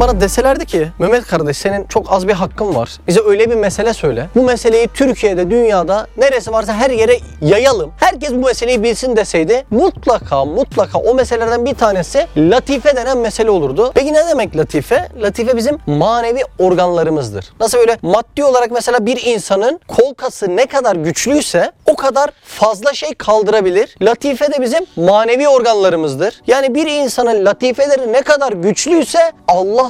Bana deselerdi ki Mehmet kardeş senin çok az bir hakkın var. Bize öyle bir mesele söyle. Bu meseleyi Türkiye'de, dünyada neresi varsa her yere yayalım. Herkes bu meseleyi bilsin deseydi mutlaka mutlaka o meselelerden bir tanesi latife denen mesele olurdu. Peki ne demek latife? Latife bizim manevi organlarımızdır. Nasıl böyle maddi olarak mesela bir insanın kol kası ne kadar güçlüyse o kadar fazla şey kaldırabilir. Latife de bizim manevi organlarımızdır. Yani bir insanın latifeleri ne kadar güçlüyse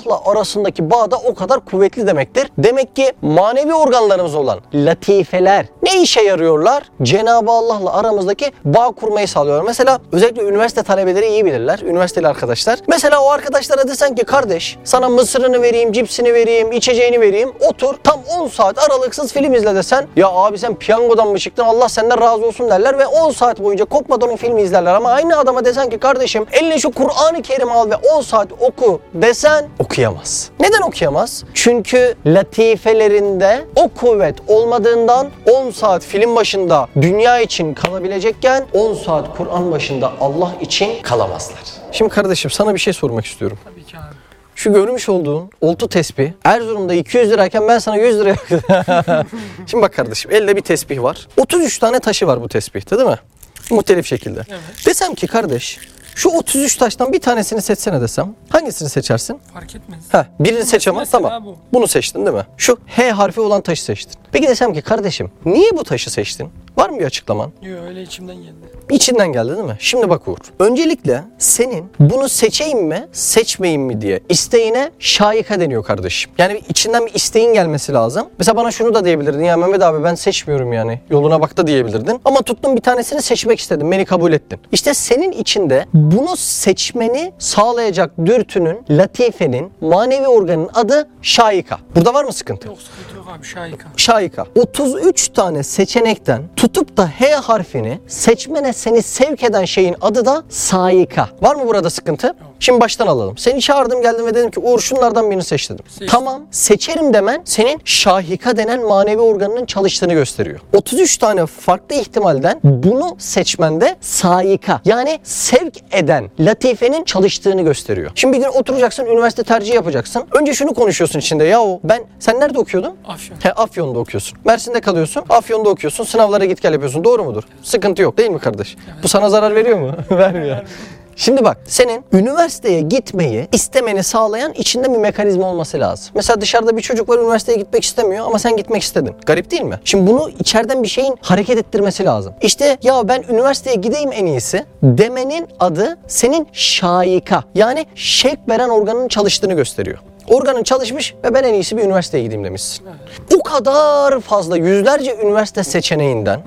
Allah'la arasındaki bağ da o kadar kuvvetli demektir. Demek ki manevi organlarımız olan latifeler ne işe yarıyorlar? Cenab-ı Allah'la aramızdaki bağ kurmayı sağlıyorlar. Mesela özellikle üniversite talebeleri iyi bilirler. Üniversiteli arkadaşlar. Mesela o arkadaşlara desen ki kardeş sana mısırını vereyim, cipsini vereyim, içeceğini vereyim. Otur tam 10 saat aralıksız film izle desen. Ya abi sen piyangodan mı çıktın Allah senden razı olsun derler ve 10 saat boyunca kopmadan o filmi izlerler. Ama aynı adama desen ki kardeşim eline şu Kur'an-ı Kerim al ve 10 saat oku desen okuyamaz. Neden okuyamaz? Çünkü latifelerinde o kuvvet olmadığından 10 saat film başında dünya için kalabilecekken 10 saat Kur'an başında Allah için kalamazlar. Şimdi kardeşim sana bir şey sormak istiyorum. Tabii ki abi. Şu görmüş olduğun oltu tesbih Erzurum'da 200 lirayken ben sana 100 liraya... Şimdi bak kardeşim elde bir tesbih var. 33 tane taşı var bu tesbihte değil mi? Muhtelif şekilde. Evet. Desem ki kardeş şu 33 taştan bir tanesini seçsene desem hangisini seçersin? Fark etmez. Ha, birini seç ama Mesela tamam. bu. Bunu seçtin değil mi? Şu H harfi olan taşı seçtin. Peki desem ki kardeşim niye bu taşı seçtin? Var mı bir açıklaman? Yok öyle içimden geldi. İçinden geldi değil mi? Şimdi bak Uğur. Öncelikle senin bunu seçeyim mi, seçmeyeyim mi diye isteğine şayika deniyor kardeşim. Yani içinden bir isteğin gelmesi lazım. Mesela bana şunu da diyebilirdin. Ya Mehmet abi ben seçmiyorum yani. Yoluna bak da diyebilirdin. Ama tuttun bir tanesini seçmek istedin. Beni kabul ettin. İşte senin içinde bunu seçmeni sağlayacak dürtünün, latifenin, manevi organın adı şayika. Burada var mı sıkıntı? Yok sıkıntı yok abi şahika. Şayika. 33 tane seçenekten tutup da H harfini seçmene seni sevk eden şeyin adı da sayika. Var mı burada sıkıntı? Şimdi baştan alalım. Seni çağırdım geldim ve dedim ki Uğur şunlardan birini seç dedim. Seçtim. Tamam seçerim demen senin şahika denen manevi organının çalıştığını gösteriyor. 33 tane farklı ihtimalden bunu seçmende sayika yani sevk eden latifenin çalıştığını gösteriyor. Şimdi bir gün oturacaksın üniversite tercihi yapacaksın. Önce şunu konuşuyorsun içinde yahu ben sen nerede okuyordun? Afyon. He Afyon'da okuyorsun. Mersin'de kalıyorsun. Afyon'da okuyorsun. Sınavlara git gel yapıyorsun. Doğru mudur? Sıkıntı yok değil mi kardeş? Bu sana zarar veriyor mu? Vermiyor. Şimdi bak senin üniversiteye gitmeyi istemeni sağlayan içinde bir mekanizma olması lazım. Mesela dışarıda bir çocuk var üniversiteye gitmek istemiyor ama sen gitmek istedin. Garip değil mi? Şimdi bunu içeriden bir şeyin hareket ettirmesi lazım. İşte ya ben üniversiteye gideyim en iyisi demenin adı senin şayika yani şevk veren organın çalıştığını gösteriyor. Organın çalışmış ve ben en iyisi bir üniversiteye gideyim demişsin. O kadar fazla yüzlerce üniversite seçeneğinden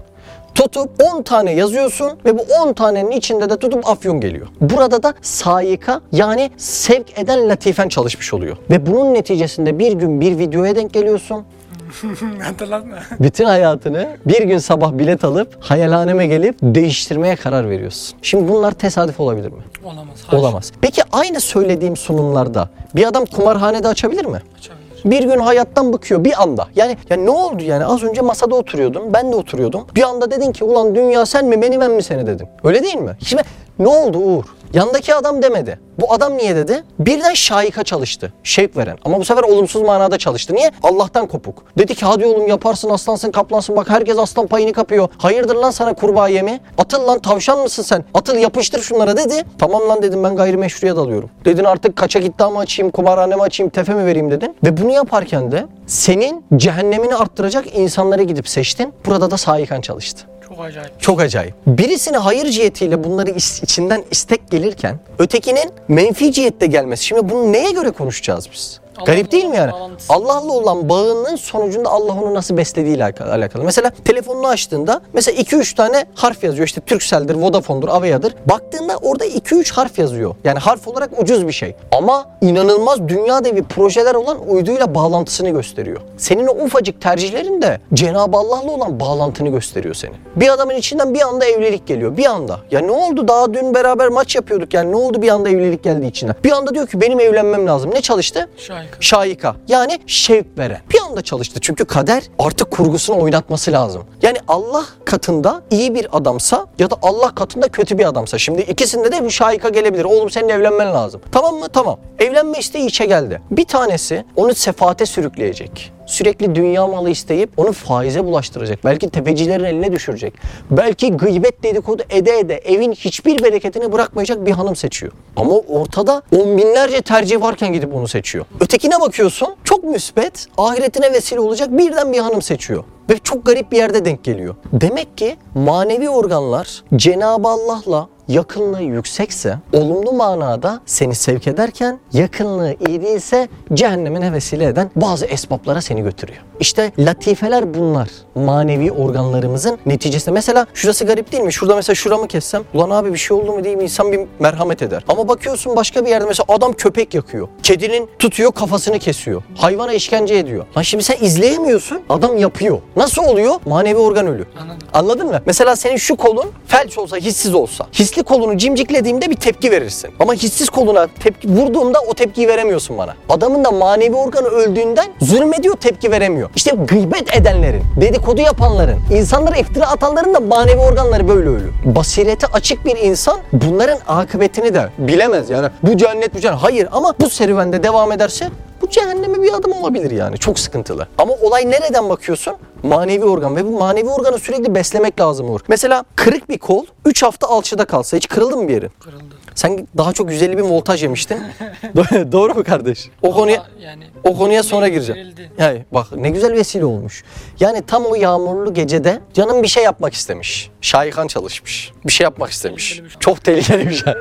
tutup 10 tane yazıyorsun ve bu 10 tanenin içinde de tutup afyon geliyor. Burada da sayika yani sevk eden latifen çalışmış oluyor. Ve bunun neticesinde bir gün bir videoya denk geliyorsun. Hatırlatma. Bütün hayatını bir gün sabah bilet alıp hayalhaneme gelip değiştirmeye karar veriyorsun. Şimdi bunlar tesadüf olabilir mi? Olamaz. haşa. Olamaz. Peki aynı söylediğim sunumlarda bir adam kumarhanede açabilir mi? Açabilir. Bir gün hayattan bıkıyor bir anda. Yani ya ne oldu yani az önce masada oturuyordun ben de oturuyordum. Bir anda dedin ki ulan dünya sen mi beni ben mi seni dedin. Öyle değil mi? Şimdi ne oldu Uğur? Yandaki adam demedi. Bu adam niye dedi? Birden şayika çalıştı. Şevk veren. Ama bu sefer olumsuz manada çalıştı. Niye? Allah'tan kopuk. Dedi ki hadi oğlum yaparsın aslansın kaplansın bak herkes aslan payını kapıyor. Hayırdır lan sana kurbağa yemi? Atıl lan tavşan mısın sen? Atıl yapıştır şunlara dedi. Tamam lan dedim ben gayrimeşruya dalıyorum. Dedin artık kaça iddia mı açayım, kumarhane mi açayım, tefe mi vereyim dedin. Ve bunu yaparken de senin cehennemini arttıracak insanlara gidip seçtin. Burada da sahikan çalıştı. Çok acayip. Çok acayip. Birisine hayır cihetiyle bunları içinden istek gelirken ötekinin menfi cihette gelmesi. Şimdi bunu neye göre konuşacağız biz? Garip değil mi yani? Allah'la olan bağının sonucunda Allah onu nasıl beslediğiyle alakalı. Mesela telefonunu açtığında mesela 2-3 tane harf yazıyor. İşte Turkcell'dir, Vodafone'dur, Avea'dır. Baktığında orada 2-3 harf yazıyor. Yani harf olarak ucuz bir şey. Ama inanılmaz dünya devi projeler olan uyduyla bağlantısını gösteriyor. Senin o ufacık tercihlerin de Cenab-ı Allah'la olan bağlantını gösteriyor senin. Bir adamın içinden bir anda evlilik geliyor. Bir anda. Ya ne oldu? Daha dün beraber maç yapıyorduk. Yani ne oldu bir anda evlilik geldi içinden? Bir anda diyor ki benim evlenmem lazım. Ne çalıştı? Şahika. Şaika. Yani şevk veren. Bir anda çalıştı. Çünkü kader artık kurgusunu oynatması lazım. Yani Allah katında iyi bir adamsa ya da Allah katında kötü bir adamsa. Şimdi ikisinde de bu şaika gelebilir. Oğlum senin evlenmen lazım. Tamam mı? Tamam. Evlenme isteği içe geldi. Bir tanesi onu sefaate sürükleyecek sürekli dünya malı isteyip onu faize bulaştıracak. Belki tefecilerin eline düşürecek. Belki gıybet dedikodu ede ede evin hiçbir bereketini bırakmayacak bir hanım seçiyor. Ama ortada on binlerce tercih varken gidip onu seçiyor. Ötekine bakıyorsun çok müspet, ahiretine vesile olacak birden bir hanım seçiyor. Ve çok garip bir yerde denk geliyor. Demek ki manevi organlar Cenab-ı Allah'la yakınlığı yüksekse olumlu manada seni sevk ederken yakınlığı iyi değilse cehennemine vesile eden bazı esbaplara seni götürüyor. İşte latifeler bunlar. Manevi organlarımızın neticesi. Mesela şurası garip değil mi? Şurada mesela şuramı kessem ulan abi bir şey oldu mu diyeyim insan bir merhamet eder. Ama bakıyorsun başka bir yerde mesela adam köpek yakıyor. Kedinin tutuyor kafasını kesiyor. Hayvana işkence ediyor. Lan şimdi sen izleyemiyorsun adam yapıyor. Nasıl oluyor? Manevi organ ölü. Anladım. Anladın mı? Mesela senin şu kolun felç olsa, hissiz olsa. Hisli kolunu cimciklediğimde bir tepki verirsin. Ama hissiz koluna tepki vurduğumda o tepkiyi veremiyorsun bana. Adamın da manevi organı öldüğünden zulmediyor, tepki veremiyor. İşte gıybet edenlerin, dedikodu yapanların, insanlara iftira atanların da manevi organları böyle ölü. Basireti açık bir insan bunların akıbetini de bilemez yani. Bu cennet bu cennet. Hayır ama bu serüvende devam ederse cehenneme bir adım olabilir yani. Çok sıkıntılı. Ama olay nereden bakıyorsun? Manevi organ ve bu manevi organı sürekli beslemek lazım olur. Mesela kırık bir kol 3 hafta alçıda kalsa hiç kırıldı mı bir yerin? Kırıldı. Sen daha çok 150 bin voltaj yemiştin. Do- Doğru mu kardeş? O konuya yani o konuya sonra gireceğim. verildi. Yani bak ne güzel vesile olmuş. Yani tam o yağmurlu gecede canım bir şey yapmak istemiş. Şahikan çalışmış. Bir şey yapmak istemiş. Şey. Çok tehlikeli bir şey.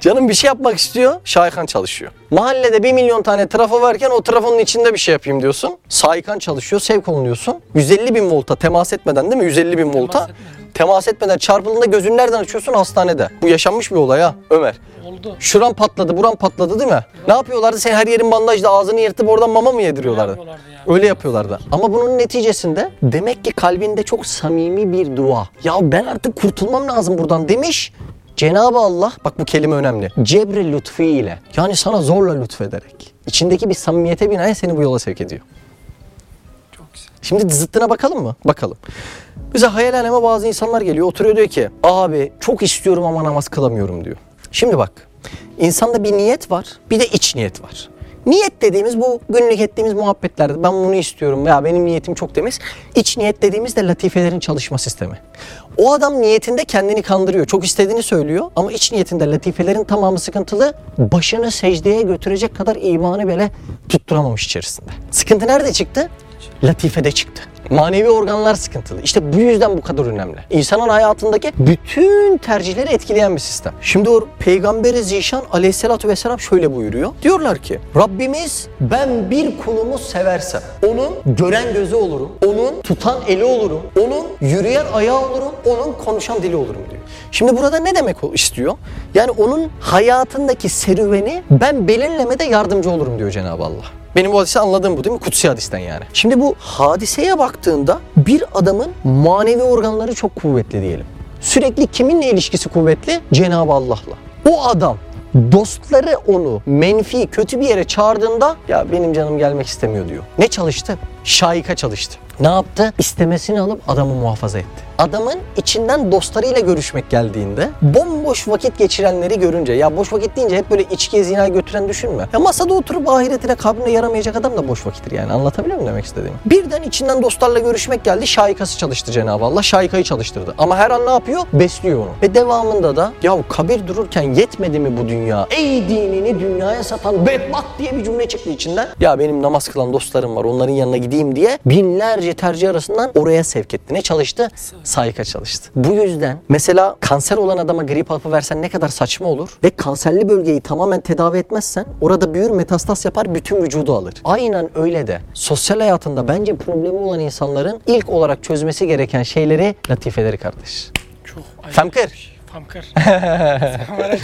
Canım bir şey yapmak istiyor, Şahikan çalışıyor. Mahallede bir milyon tane trafo varken o trafonun içinde bir şey yapayım diyorsun. Şahikan çalışıyor, sevk olunuyorsun. 150 bin volta temas etmeden değil mi? 150 bin volta. etmeden. Temas etmeden çarpıldığında gözünü nereden açıyorsun? Hastanede. Bu yaşanmış bir olay ha Ömer. Oldu. Şuran patladı, buran patladı değil mi? Ne yapıyorlardı? Sen her yerin bandajla ağzını yırtıp oradan mama mı yediriyorlardı? Yapıyorlardı yani. Öyle yapıyorlardı. Ama bunun neticesinde demek ki kalbinde çok samimi bir dua. Ya ben artık kurtulmam lazım buradan demiş. Cenab-ı Allah, bak bu kelime önemli. Cebre lütfu ile yani sana zorla lütfederek. içindeki bir samimiyete binaen seni bu yola sevk ediyor. Çok güzel. Şimdi zıttına bakalım mı? Bakalım. Bize hayal aleme bazı insanlar geliyor oturuyor diyor ki abi çok istiyorum ama namaz kılamıyorum diyor. Şimdi bak insanda bir niyet var bir de iç niyet var. Niyet dediğimiz bu günlük ettiğimiz muhabbetlerde ben bunu istiyorum ya benim niyetim çok temiz. İç niyet dediğimiz de latifelerin çalışma sistemi. O adam niyetinde kendini kandırıyor. Çok istediğini söylüyor ama iç niyetinde latifelerin tamamı sıkıntılı. Başını secdeye götürecek kadar imanı bile tutturamamış içerisinde. Sıkıntı nerede çıktı? Latifede çıktı. Manevi organlar sıkıntılı. İşte bu yüzden bu kadar önemli. İnsanın hayatındaki bütün tercihleri etkileyen bir sistem. Şimdi o Peygamberi Zişan aleyhissalatü vesselam şöyle buyuruyor. Diyorlar ki Rabbimiz ben bir kulumu seversem onun gören gözü olurum, onun tutan eli olurum, onun yürüyen ayağı olurum, onun konuşan dili olurum diyor. Şimdi burada ne demek istiyor? Yani onun hayatındaki serüveni ben belirlemede yardımcı olurum diyor Cenab-ı Allah. Benim bu hadisi anladığım bu değil mi? Kutsi hadisten yani. Şimdi bu hadiseye baktığında bir adamın manevi organları çok kuvvetli diyelim. Sürekli kiminle ilişkisi kuvvetli? Cenab-ı Allah'la. O adam dostları onu menfi kötü bir yere çağırdığında ya benim canım gelmek istemiyor diyor. Ne çalıştı? Şaika çalıştı. Ne yaptı? İstemesini alıp adamı muhafaza etti. Adamın içinden dostlarıyla görüşmek geldiğinde bomboş vakit geçirenleri görünce ya boş vakit deyince hep böyle içkiye zina götüren düşünme. Ya masada oturup ahiretine kabrine yaramayacak adam da boş vakittir yani anlatabiliyor muyum demek istediğimi? Birden içinden dostlarla görüşmek geldi şaikası çalıştı Cenab-ı Allah şaikayı çalıştırdı. Ama her an ne yapıyor? Besliyor onu. Ve devamında da ya kabir dururken yetmedi mi bu dünya? Ey dinini dünyaya satan bedbaht diye bir cümle çıktı içinden. Ya benim namaz kılan dostlarım var onların yanına gideyim diye binlerce tercih arasından oraya sevk etti. Ne çalıştı? Sayka çalıştı. Bu yüzden mesela kanser olan adama grip hapı versen ne kadar saçma olur ve kanserli bölgeyi tamamen tedavi etmezsen orada büyür metastas yapar bütün vücudu alır. Aynen öyle de sosyal hayatında bence problemi olan insanların ilk olarak çözmesi gereken şeyleri latifeleri kardeş. Çok bir şey. Famkır. Sen bana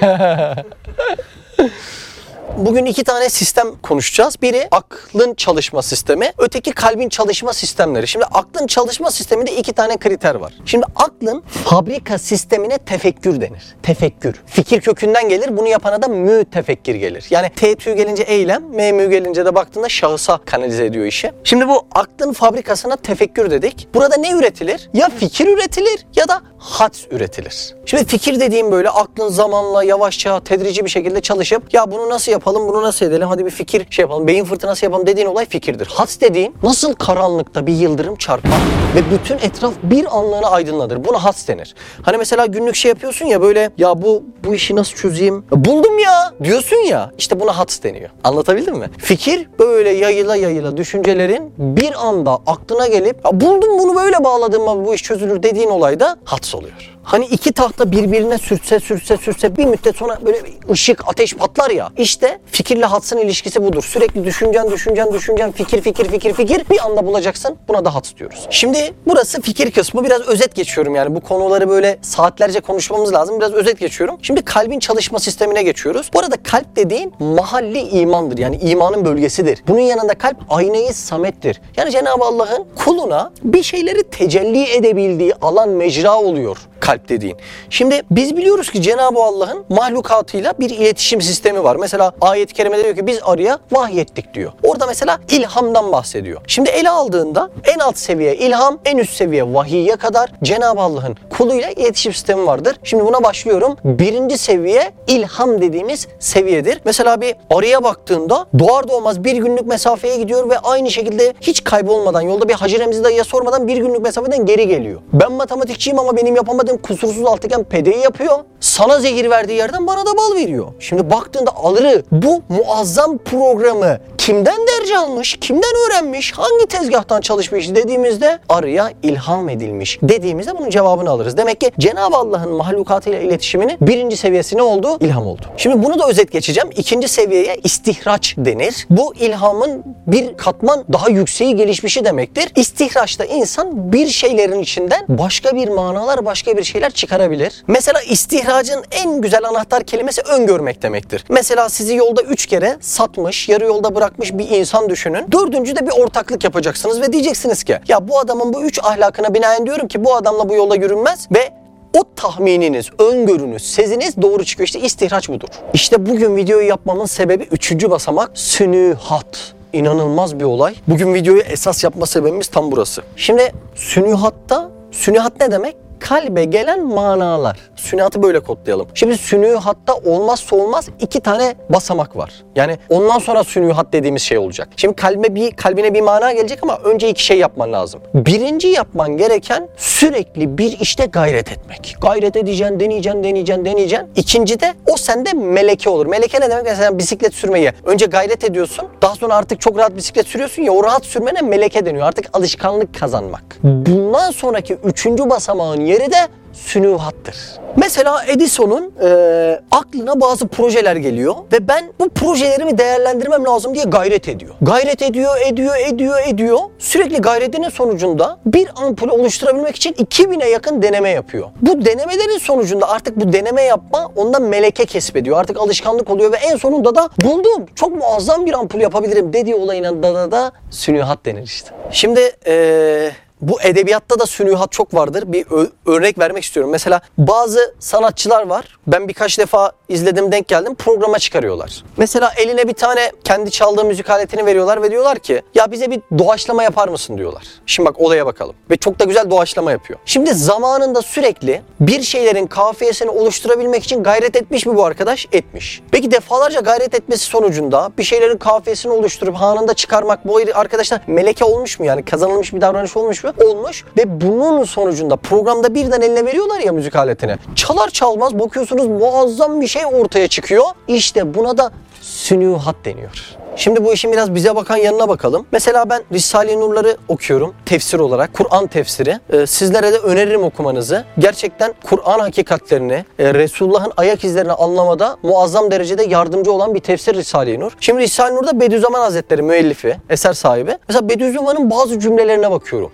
Bugün iki tane sistem konuşacağız. Biri aklın çalışma sistemi, öteki kalbin çalışma sistemleri. Şimdi aklın çalışma sisteminde iki tane kriter var. Şimdi aklın fabrika sistemine tefekkür denir. Tefekkür. Fikir kökünden gelir. Bunu yapana da mütefekkir gelir. Yani T tüyü gelince eylem, M mü gelince de baktığında şahısa kanalize ediyor işi. Şimdi bu aklın fabrikasına tefekkür dedik. Burada ne üretilir? Ya fikir üretilir ya da hadis üretilir. Şimdi fikir dediğim böyle aklın zamanla yavaşça tedrici bir şekilde çalışıp ya bunu nasıl yapalım bunu nasıl edelim hadi bir fikir şey yapalım beyin fırtınası yapalım dediğin olay fikirdir. Hadis dediğin nasıl karanlıkta bir yıldırım çarpar ve bütün etraf bir anlığına aydınlanır. Buna hadis denir. Hani mesela günlük şey yapıyorsun ya böyle ya bu bu işi nasıl çözeyim? Buldum ya diyorsun ya işte buna hadis deniyor. Anlatabildim mi? Fikir böyle yayıla yayıla düşüncelerin bir anda aklına gelip buldum bunu böyle bağladım ama bu iş çözülür dediğin olayda hadis oluyor. Hani iki tahta birbirine sürtse sürtse sürtse bir müddet sonra böyle ışık ateş patlar ya. İşte fikirle hatsın ilişkisi budur. Sürekli düşüneceksin düşüneceksin düşüneceksin fikir fikir fikir fikir bir anda bulacaksın. Buna da hats diyoruz. Şimdi burası fikir kısmı. Biraz özet geçiyorum yani bu konuları böyle saatlerce konuşmamız lazım. Biraz özet geçiyorum. Şimdi kalbin çalışma sistemine geçiyoruz. Bu arada kalp dediğin mahalli imandır. Yani imanın bölgesidir. Bunun yanında kalp aynayı samettir. Yani Cenab-ı Allah'ın kuluna bir şeyleri tecelli edebildiği alan mecra oluyor kalp dediğin. Şimdi biz biliyoruz ki Cenab-ı Allah'ın mahlukatıyla bir iletişim sistemi var. Mesela ayet-i kerimede diyor ki biz arıya vahyettik diyor. Orada mesela ilhamdan bahsediyor. Şimdi ele aldığında en alt seviye ilham, en üst seviye vahiye kadar Cenab-ı Allah'ın kuluyla iletişim sistemi vardır. Şimdi buna başlıyorum. Birinci seviye ilham dediğimiz seviyedir. Mesela bir arıya baktığında doğar doğmaz bir günlük mesafeye gidiyor ve aynı şekilde hiç kaybolmadan yolda bir Hacı Remzi dayıya sormadan bir günlük mesafeden geri geliyor. Ben matematikçiyim ama benim yapamadığım kusursuz altıgen pedeyi yapıyor. Sana zehir verdiği yerden bana da bal veriyor. Şimdi baktığında alırı bu muazzam programı kimden derc almış, kimden öğrenmiş, hangi tezgahtan çalışmış dediğimizde arıya ilham edilmiş dediğimizde bunun cevabını alırız. Demek ki Cenab-ı Allah'ın mahlukatıyla iletişiminin birinci seviyesi ne oldu? İlham oldu. Şimdi bunu da özet geçeceğim. İkinci seviyeye istihraç denir. Bu ilhamın bir katman daha yükseği gelişmişi demektir. İstihraçta insan bir şeylerin içinden başka bir manalar, başka bir şeyler çıkarabilir. Mesela istihracın en güzel anahtar kelimesi öngörmek demektir. Mesela sizi yolda üç kere satmış, yarı yolda bırakmış bir insan düşünün. Dördüncüde bir ortaklık yapacaksınız ve diyeceksiniz ki ya bu adamın bu üç ahlakına binaen diyorum ki bu adamla bu yolda yürünmez ve o tahmininiz, öngörünüz, seziniz doğru çıkıyor. İşte istihraç budur. İşte bugün videoyu yapmamın sebebi üçüncü basamak sünühat. İnanılmaz bir olay. Bugün videoyu esas yapma sebebimiz tam burası. Şimdi sünühatta, sünühat ne demek? Kalbe gelen manalar. Sünnihatı böyle kodlayalım. Şimdi sünnihatta olmazsa olmaz iki tane basamak var. Yani ondan sonra sünnihat dediğimiz şey olacak. Şimdi kalbe bir kalbine bir mana gelecek ama önce iki şey yapman lazım. Birinci yapman gereken sürekli bir işte gayret etmek. Gayret edeceksin, deneyeceksin, deneyeceksin, deneyeceksin. İkinci de o sende meleke olur. Meleke ne demek? Mesela bisiklet sürmeyi. Önce gayret ediyorsun. Daha sonra artık çok rahat bisiklet sürüyorsun ya o rahat sürmene meleke deniyor. Artık alışkanlık kazanmak. Bundan sonraki üçüncü basamağın yeri de sünühattır. Mesela Edison'un e, aklına bazı projeler geliyor ve ben bu projelerimi değerlendirmem lazım diye gayret ediyor. Gayret ediyor, ediyor, ediyor, ediyor. Sürekli gayretinin sonucunda bir ampul oluşturabilmek için 2000'e yakın deneme yapıyor. Bu denemelerin sonucunda artık bu deneme yapma ondan meleke kesbediyor. Artık alışkanlık oluyor ve en sonunda da buldum. Çok muazzam bir ampul yapabilirim dediği olayına da da da sünühat denir işte. Şimdi eee bu edebiyatta da sünühat çok vardır. Bir örnek vermek istiyorum. Mesela bazı sanatçılar var. Ben birkaç defa izledim, denk geldim. Programa çıkarıyorlar. Mesela eline bir tane kendi çaldığı müzik aletini veriyorlar ve diyorlar ki ya bize bir doğaçlama yapar mısın diyorlar. Şimdi bak olaya bakalım. Ve çok da güzel doğaçlama yapıyor. Şimdi zamanında sürekli bir şeylerin kafiyesini oluşturabilmek için gayret etmiş mi bu arkadaş? Etmiş. Peki defalarca gayret etmesi sonucunda bir şeylerin kafiyesini oluşturup anında çıkarmak bu arkadaşlar meleke olmuş mu yani kazanılmış bir davranış olmuş mu? Olmuş ve bunun sonucunda programda birden eline veriyorlar ya müzik aletini. Çalar çalmaz bakıyorsunuz muazzam bir şey ortaya çıkıyor. İşte buna da sünühat deniyor. Şimdi bu işin biraz bize bakan yanına bakalım. Mesela ben Risale-i Nurları okuyorum tefsir olarak. Kur'an tefsiri. Ee, sizlere de öneririm okumanızı. Gerçekten Kur'an hakikatlerini, e, Resulullah'ın ayak izlerini anlamada muazzam derecede yardımcı olan bir tefsir Risale-i Nur. Şimdi Risale-i Nur'da Bediüzzaman Hazretleri müellifi, eser sahibi. Mesela Bediüzzaman'ın bazı cümlelerine bakıyorum.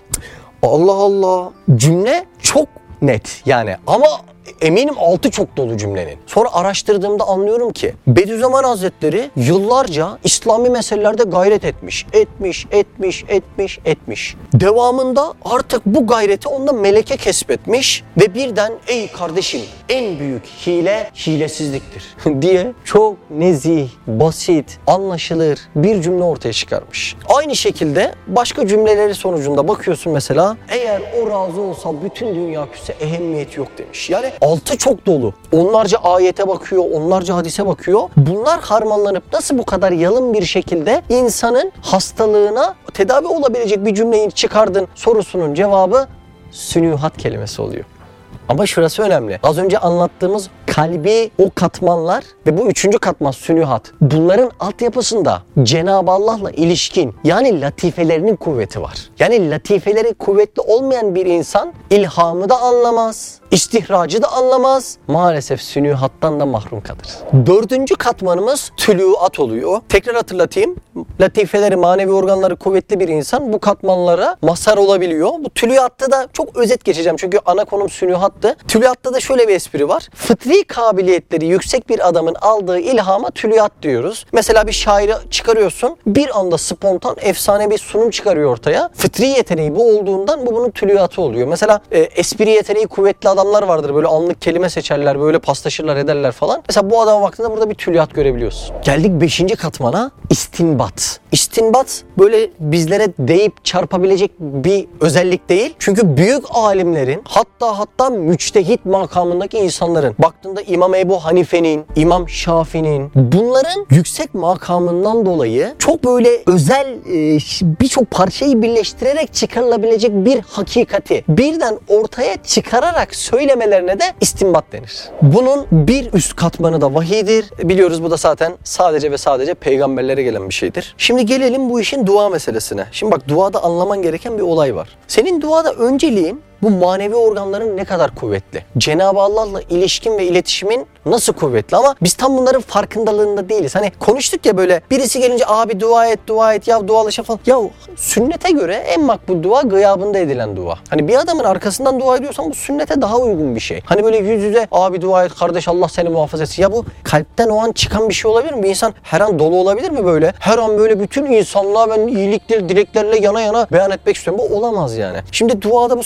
Allah Allah. Cümle çok net yani ama eminim altı çok dolu cümlenin. Sonra araştırdığımda anlıyorum ki Bediüzzaman Hazretleri yıllarca İslami meselelerde gayret etmiş. Etmiş, etmiş, etmiş, etmiş. Devamında artık bu gayreti onda meleke kesbetmiş ve birden ey kardeşim en büyük hile hilesizliktir diye çok nezih, basit, anlaşılır bir cümle ortaya çıkarmış. Aynı şekilde başka cümleleri sonucunda bakıyorsun mesela eğer o razı olsa bütün dünya küsse ehemmiyeti yok demiş. Yani altı çok dolu. Onlarca ayete bakıyor, onlarca hadise bakıyor. Bunlar harmanlanıp nasıl bu kadar yalın bir şekilde insanın hastalığına tedavi olabilecek bir cümleyi çıkardın sorusunun cevabı sünühat kelimesi oluyor. Ama şurası önemli. Az önce anlattığımız kalbi o katmanlar ve bu üçüncü katman sünühat. Bunların altyapısında Cenab-ı Allah'la ilişkin yani latifelerinin kuvveti var. Yani latifeleri kuvvetli olmayan bir insan ilhamı da anlamaz, istihracı da anlamaz. Maalesef sünühattan da mahrum kalır. Dördüncü katmanımız tülüat oluyor. Tekrar hatırlatayım. Latifeleri, manevi organları kuvvetli bir insan bu katmanlara mazhar olabiliyor. Bu tülüatta da çok özet geçeceğim çünkü ana konum sünühattı. Tülüatta da şöyle bir espri var. Fıtri kabiliyetleri yüksek bir adamın aldığı ilhama tülüat diyoruz. Mesela bir şairi çıkarıyorsun. Bir anda spontan efsane bir sunum çıkarıyor ortaya. Fıtri yeteneği bu olduğundan bu bunun tülüatı oluyor. Mesela e, espri yeteneği kuvvetli adamlar vardır. Böyle anlık kelime seçerler, böyle paslaşırlar ederler falan. Mesela bu adama baktığında burada bir tülüat görebiliyorsun. Geldik beşinci katmana istinbat. İstinbat böyle bizlere deyip çarpabilecek bir özellik değil. Çünkü büyük alimlerin hatta hatta müçtehit makamındaki insanların baktığında İmam Ebu Hanife'nin, İmam Şafi'nin bunların yüksek makamından dolayı çok böyle özel e, birçok parçayı birleştirerek çıkarılabilecek bir hakikati birden ortaya çıkararak söylemelerine de istinbat denir. Bunun bir üst katmanı da vahiydir. Biliyoruz bu da zaten sadece ve sadece peygamberlere gelen bir şeydir. Şimdi gelelim bu işin dua meselesine. Şimdi bak duada anlaman gereken bir olay var. Senin duada önceliğin bu manevi organların ne kadar kuvvetli? Cenab-ı Allah'la ilişkin ve iletişimin nasıl kuvvetli? Ama biz tam bunların farkındalığında değiliz. Hani konuştuk ya böyle birisi gelince abi dua et, dua et, ya dualaşa falan. Ya sünnete göre en makbul dua gıyabında edilen dua. Hani bir adamın arkasından dua ediyorsan bu sünnete daha uygun bir şey. Hani böyle yüz yüze abi dua et kardeş Allah seni muhafaza etsin. Ya bu kalpten o an çıkan bir şey olabilir mi? Bir insan her an dolu olabilir mi böyle? Her an böyle bütün insanlığa ben iyilikleri, dileklerle yana yana beyan etmek istiyorum. Bu olamaz yani. Şimdi duada bu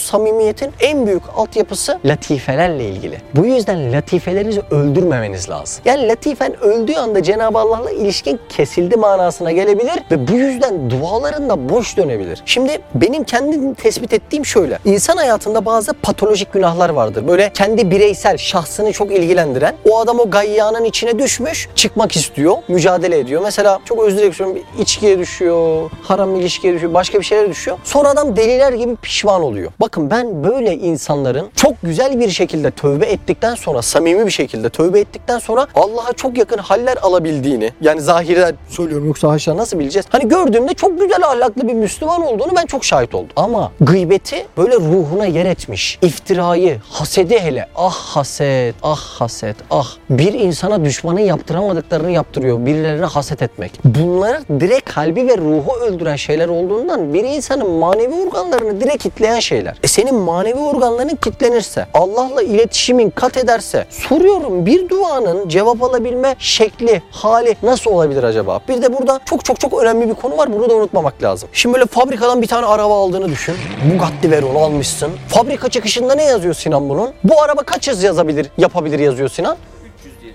samimiyetin en büyük altyapısı latifelerle ilgili. Bu yüzden latifelerinizi öldürmemeniz lazım. Yani latifen öldüğü anda Cenab-ı Allah'la ilişkin kesildi manasına gelebilir ve bu yüzden duaların da boş dönebilir. Şimdi benim kendim tespit ettiğim şöyle. İnsan hayatında bazı patolojik günahlar vardır. Böyle kendi bireysel, şahsını çok ilgilendiren. O adam o gayyanın içine düşmüş, çıkmak istiyor, mücadele ediyor. Mesela çok özür dilerim içkiye düşüyor, haram ilişkiye düşüyor, başka bir şeylere düşüyor. Sonra adam deliler gibi pişman oluyor. Bakın ben böyle insanların çok güzel bir şekilde tövbe ettikten sonra, samimi bir şekilde tövbe ettikten sonra Allah'a çok yakın haller alabildiğini, yani zahirden söylüyorum yoksa haşa nasıl bileceğiz? Hani gördüğümde çok güzel ahlaklı bir Müslüman olduğunu ben çok şahit oldum. Ama gıybeti böyle ruhuna yer etmiş, iftirayı, hasedi hele, ah haset, ah haset, ah. Bir insana düşmanın yaptıramadıklarını yaptırıyor, birilerine haset etmek. Bunlar direkt kalbi ve ruhu öldüren şeyler olduğundan bir insanın manevi organlarını direkt kitleyen şeyler. E senin manevi organların kitlenirse, Allah'la iletişimin kat ederse, soruyorum bir duanın cevap alabilme şekli, hali nasıl olabilir acaba? Bir de burada çok çok çok önemli bir konu var. Bunu da unutmamak lazım. Şimdi böyle fabrikadan bir tane araba aldığını düşün. Bugatti Veyron almışsın. Fabrika çıkışında ne yazıyor Sinan bunun? Bu araba kaç hız yazabilir, yapabilir yazıyor Sinan?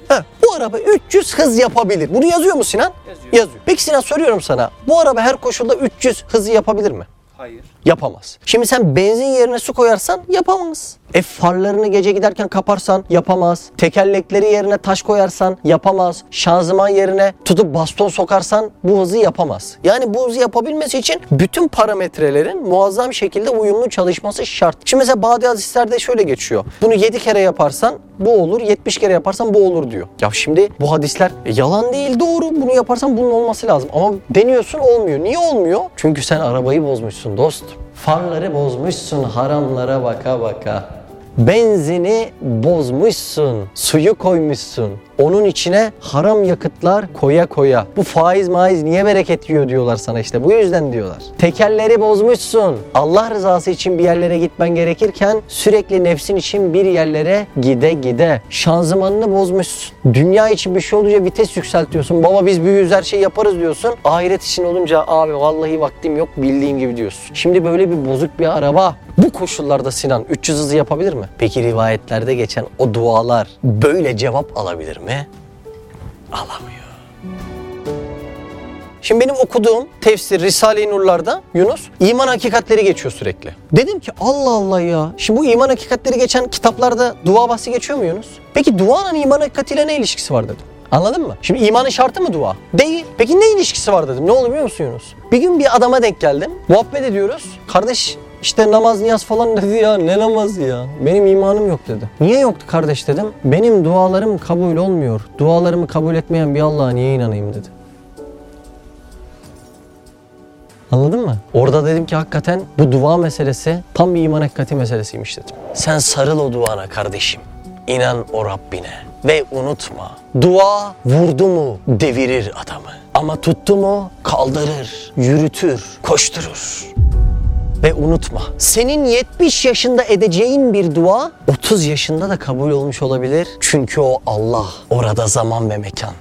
He, bu araba 300 hız yapabilir. Bunu yazıyor mu Sinan? Yazıyor. Yazıyor. Peki Sinan soruyorum sana. Bu araba her koşulda 300 hızı yapabilir mi? Hayır. Yapamaz. Şimdi sen benzin yerine su koyarsan yapamaz. E farlarını gece giderken kaparsan yapamaz. Tekerlekleri yerine taş koyarsan yapamaz. Şanzıman yerine tutup baston sokarsan bu hızı yapamaz. Yani bu hızı yapabilmesi için bütün parametrelerin muazzam şekilde uyumlu çalışması şart. Şimdi mesela bazı hadislerde şöyle geçiyor. Bunu 7 kere yaparsan bu olur, 70 kere yaparsan bu olur diyor. Ya şimdi bu hadisler e, yalan değil doğru. Bunu yaparsan bunun olması lazım. Ama deniyorsun olmuyor. Niye olmuyor? Çünkü sen arabayı bozmuşsun dost. Farları bozmuşsun haramlara baka baka. Benzini bozmuşsun, suyu koymuşsun. Onun içine haram yakıtlar koya koya. Bu faiz maiz niye bereket yiyor diyorlar sana işte. Bu yüzden diyorlar. Tekelleri bozmuşsun. Allah rızası için bir yerlere gitmen gerekirken sürekli nefsin için bir yerlere gide gide. Şanzımanını bozmuşsun. Dünya için bir şey olunca vites yükseltiyorsun. Baba biz büyüyüz her şeyi yaparız diyorsun. Ahiret için olunca abi vallahi vaktim yok bildiğim gibi diyorsun. Şimdi böyle bir bozuk bir araba bu koşullarda Sinan 300 hızı yapabilir mi? Peki rivayetlerde geçen o dualar böyle cevap alabilir mi? Alamıyor. Şimdi benim okuduğum tefsir Risale-i Nurlar'da Yunus iman hakikatleri geçiyor sürekli. Dedim ki Allah Allah ya. Şimdi bu iman hakikatleri geçen kitaplarda dua bahsi geçiyor mu Yunus? Peki duanın iman hakikatiyle ne ilişkisi var dedim. Anladın mı? Şimdi imanın şartı mı dua? Değil. Peki ne ilişkisi var dedim. Ne oldu biliyor musun Yunus? Bir gün bir adama denk geldim. Muhabbet ediyoruz. Kardeş işte namaz niyaz falan dedi ya ne namazı ya benim imanım yok dedi. Niye yoktu kardeş dedim. Benim dualarım kabul olmuyor. Dualarımı kabul etmeyen bir Allah'a niye inanayım dedi. Anladın mı? Orada dedim ki hakikaten bu dua meselesi tam bir iman hakikati meselesiymiş dedim. Sen sarıl o duana kardeşim. İnan o Rabbine. Ve unutma. Dua vurdu mu devirir adamı. Ama tuttu mu kaldırır, yürütür, koşturur. Ve unutma, senin 70 yaşında edeceğin bir dua 30 yaşında da kabul olmuş olabilir. Çünkü o Allah, orada zaman ve mekan.